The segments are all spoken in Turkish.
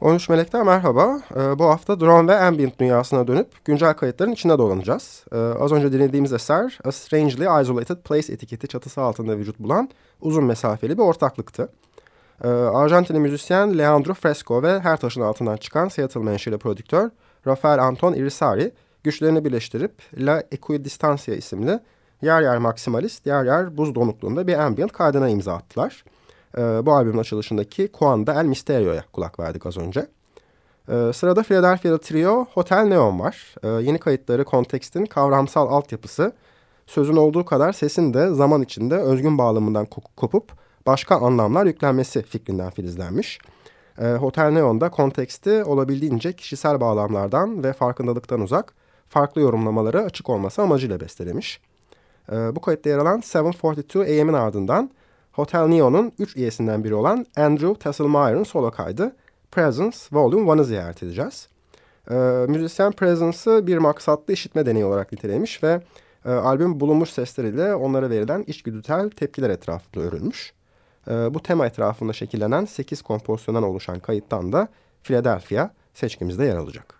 13 Melek'ten merhaba. Ee, bu hafta drone ve ambient dünyasına dönüp güncel kayıtların içine dolanacağız. Ee, az önce dinlediğimiz eser A Strangely Isolated Place etiketi çatısı altında vücut bulan uzun mesafeli bir ortaklıktı. Ee, Arjantinli müzisyen Leandro Fresco ve her taşın altından çıkan Seattle menşeli prodüktör Rafael Anton Irisari güçlerini birleştirip La Equidistancia isimli yer yer maksimalist, yer yer buz donukluğunda bir ambient kaydına imza attılar. E, bu albümün açılışındaki Kuanda El Misterio'ya kulak verdik az önce. E, sırada Philadelphia'da trio Hotel Neon var. E, yeni kayıtları kontekstin kavramsal altyapısı, sözün olduğu kadar sesin de zaman içinde özgün bağlamından kopup başka anlamlar yüklenmesi fikrinden filizlenmiş. E, Hotel Neon'da konteksti olabildiğince kişisel bağlamlardan ve farkındalıktan uzak, farklı yorumlamaları açık olması amacıyla bestelemiş. E, bu kayıtta yer alan 742 AM'in ardından Hotel Neon'un 3 üyesinden biri olan Andrew Tasselmeyer'ın solo kaydı Presence Volume 1'ı ziyaret edeceğiz. E, müzisyen Presence'ı bir maksatlı işitme deneyi olarak nitelemiş ve e, albüm bulunmuş sesleriyle onlara verilen içgüdüsel tepkiler etrafında örülmüş. E, bu tema etrafında şekillenen 8 kompozisyondan oluşan kayıttan da Philadelphia seçkimizde yer alacak.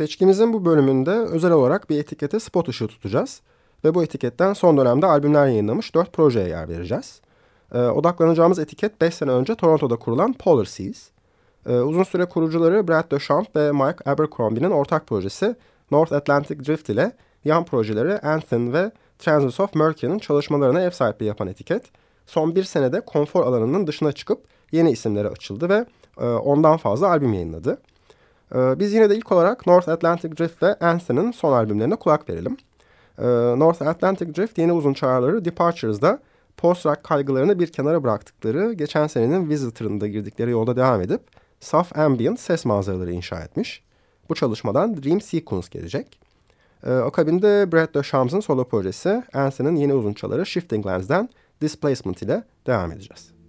Seçkimizin bu bölümünde özel olarak bir etikete spot ışığı tutacağız. Ve bu etiketten son dönemde albümler yayınlamış dört projeye yer vereceğiz. Ee, odaklanacağımız etiket 5 sene önce Toronto'da kurulan Polar Seas. Ee, uzun süre kurucuları Brad Duchamp ve Mike Abercrombie'nin ortak projesi North Atlantic Drift ile yan projeleri Anthem ve Transits of Mercury'nin çalışmalarına ev sahipliği yapan etiket, son bir senede konfor alanının dışına çıkıp yeni isimlere açıldı ve e, ondan fazla albüm yayınladı. E, biz yine de ilk olarak North Atlantic Drift ve Anthem'in son albümlerine kulak verelim. E, North Atlantic Drift yeni uzun çağrıları Departures'da post-rock kaygılarını bir kenara bıraktıkları geçen senenin Visitor'ında girdikleri yolda devam edip saf ambient ses manzaraları inşa etmiş. Bu çalışmadan Dream Sequence gelecek. Ee, akabinde Brad Duchamps'ın solo projesi Anson'ın yeni uzunçaları Shifting Lands'den Displacement ile devam edeceğiz.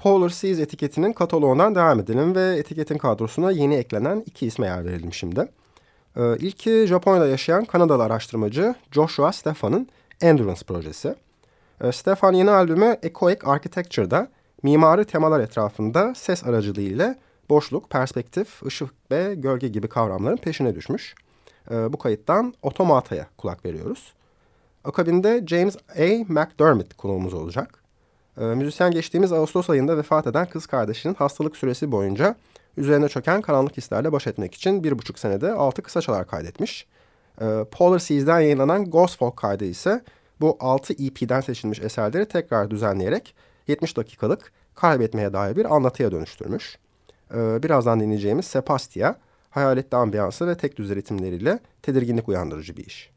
Polar Seas etiketinin kataloğundan devam edelim ve etiketin kadrosuna yeni eklenen iki isme yer verelim şimdi. Ee, Japonya'da yaşayan Kanadalı araştırmacı Joshua Stefan'ın Endurance projesi. Ee, Stefan yeni albümü Echoic Architecture'da mimari temalar etrafında ses aracılığıyla boşluk, perspektif, ışık ve gölge gibi kavramların peşine düşmüş. Ee, bu kayıttan Otomata'ya kulak veriyoruz. Akabinde James A. McDermott konuğumuz olacak. Ee, müzisyen geçtiğimiz Ağustos ayında vefat eden kız kardeşinin hastalık süresi boyunca üzerine çöken karanlık hislerle baş etmek için bir buçuk senede altı kısa çalar kaydetmiş. Ee, Polar Seas'den yayınlanan Ghost Folk kaydı ise bu altı EP'den seçilmiş eserleri tekrar düzenleyerek 70 dakikalık kaybetmeye dair bir anlatıya dönüştürmüş. Ee, birazdan dinleyeceğimiz Sepastia, hayaletli ambiyansı ve tek düz ritimleriyle tedirginlik uyandırıcı bir iş.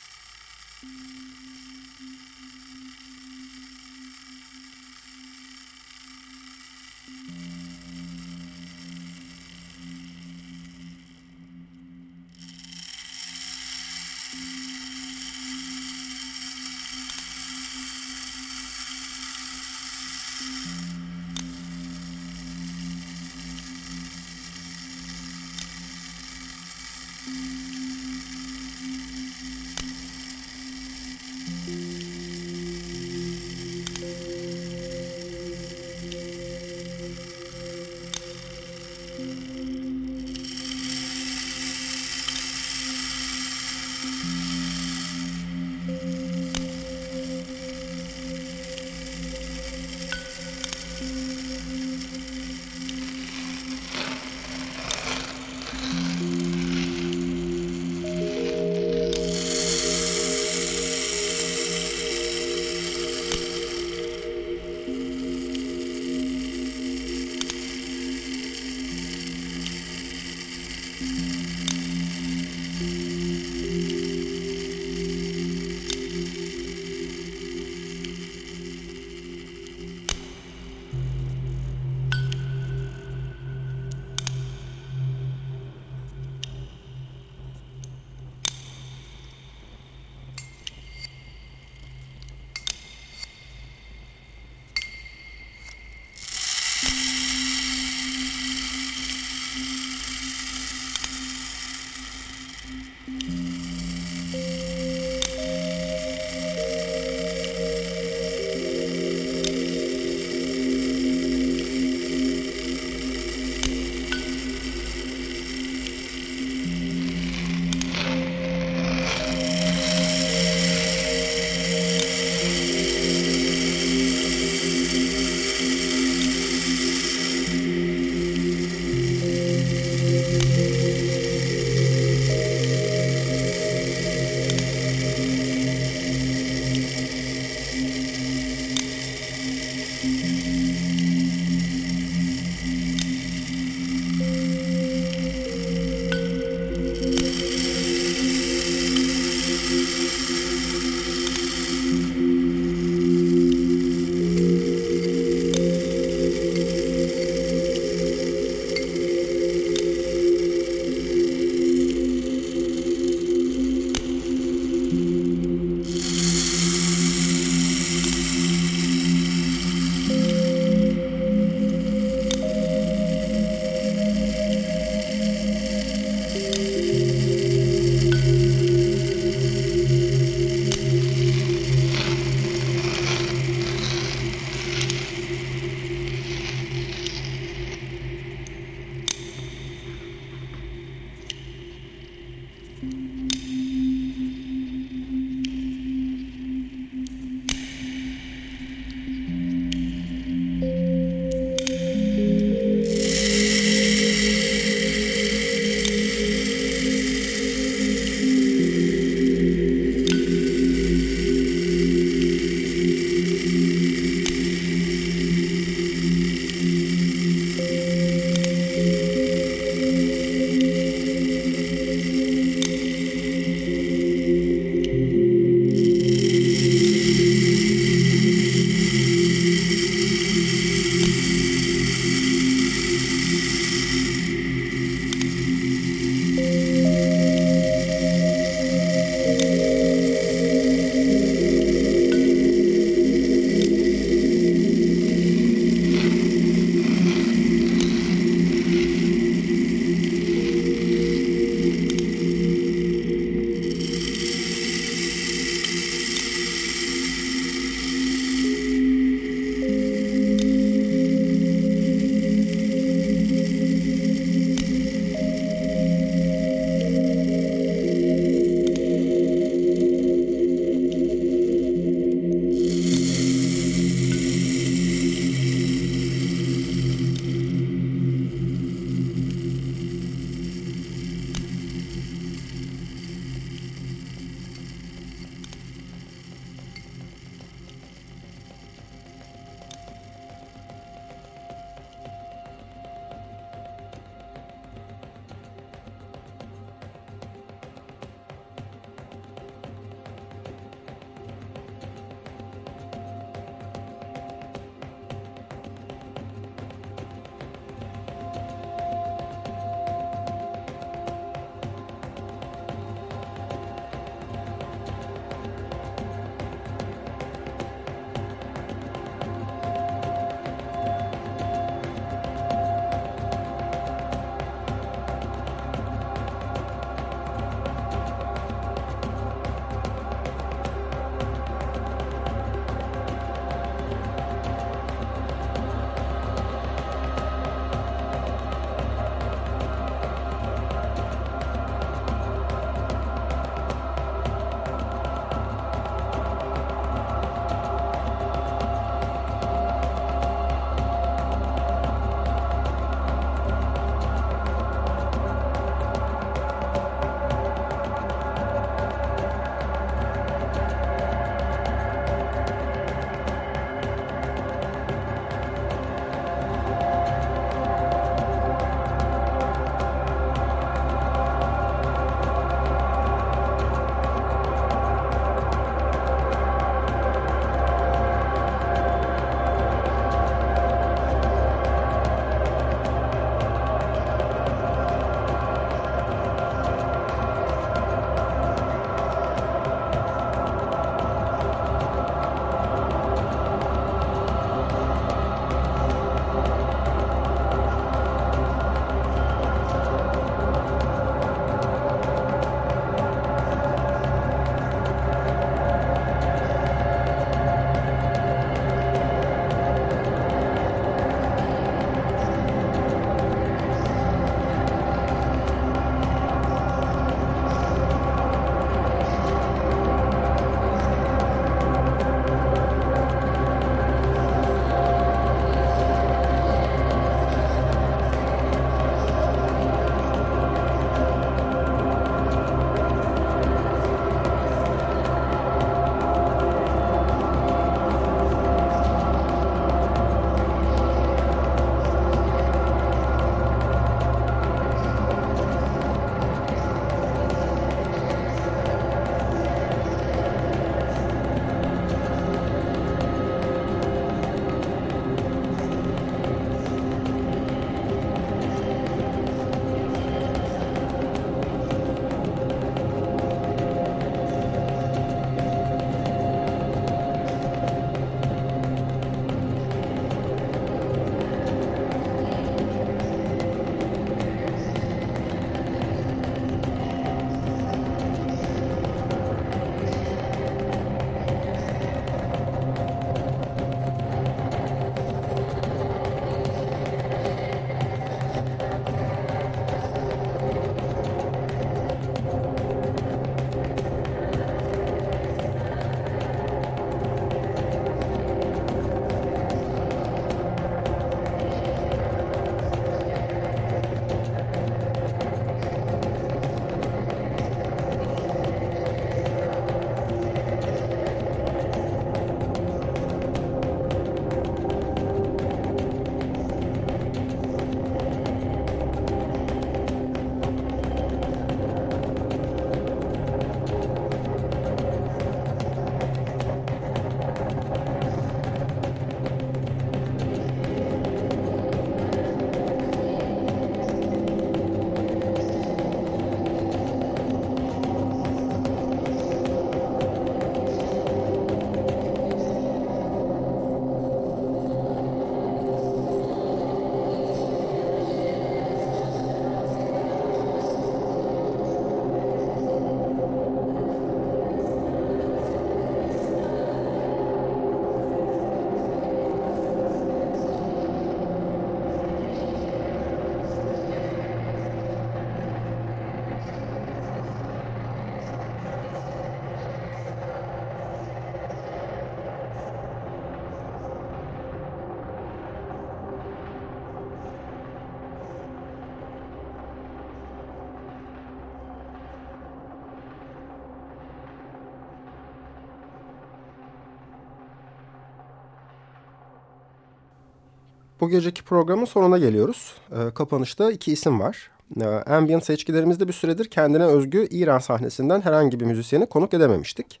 Bu geceki programın sonuna geliyoruz. E, kapanışta iki isim var. E, ambient seçkilerimizde bir süredir kendine özgü İran sahnesinden herhangi bir müzisyeni konuk edememiştik.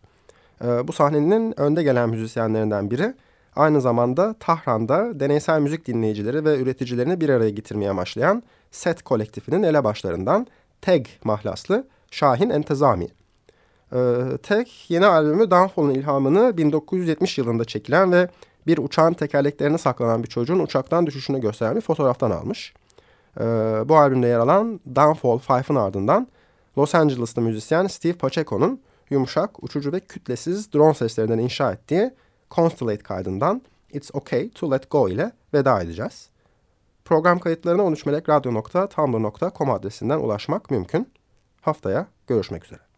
E, bu sahnenin önde gelen müzisyenlerinden biri aynı zamanda Tahran'da deneysel müzik dinleyicileri ve üreticilerini bir araya getirmeye amaçlayan Set kolektifinin elebaşlarından Teg mahlaslı Şahin Entezami. Ee, Teg yeni albümü Downfall'un ilhamını 1970 yılında çekilen ve bir uçağın tekerleklerine saklanan bir çocuğun uçaktan düşüşünü gösteren bir fotoğraftan almış. Ee, bu albümde yer alan Downfall Five'ın ardından Los Angeles'ta müzisyen Steve Pacheco'nun yumuşak, uçucu ve kütlesiz drone seslerinden inşa ettiği Constellate kaydından It's Okay to Let Go ile veda edeceğiz. Program kayıtlarına 13melekradyo.tumblr.com adresinden ulaşmak mümkün. Haftaya görüşmek üzere.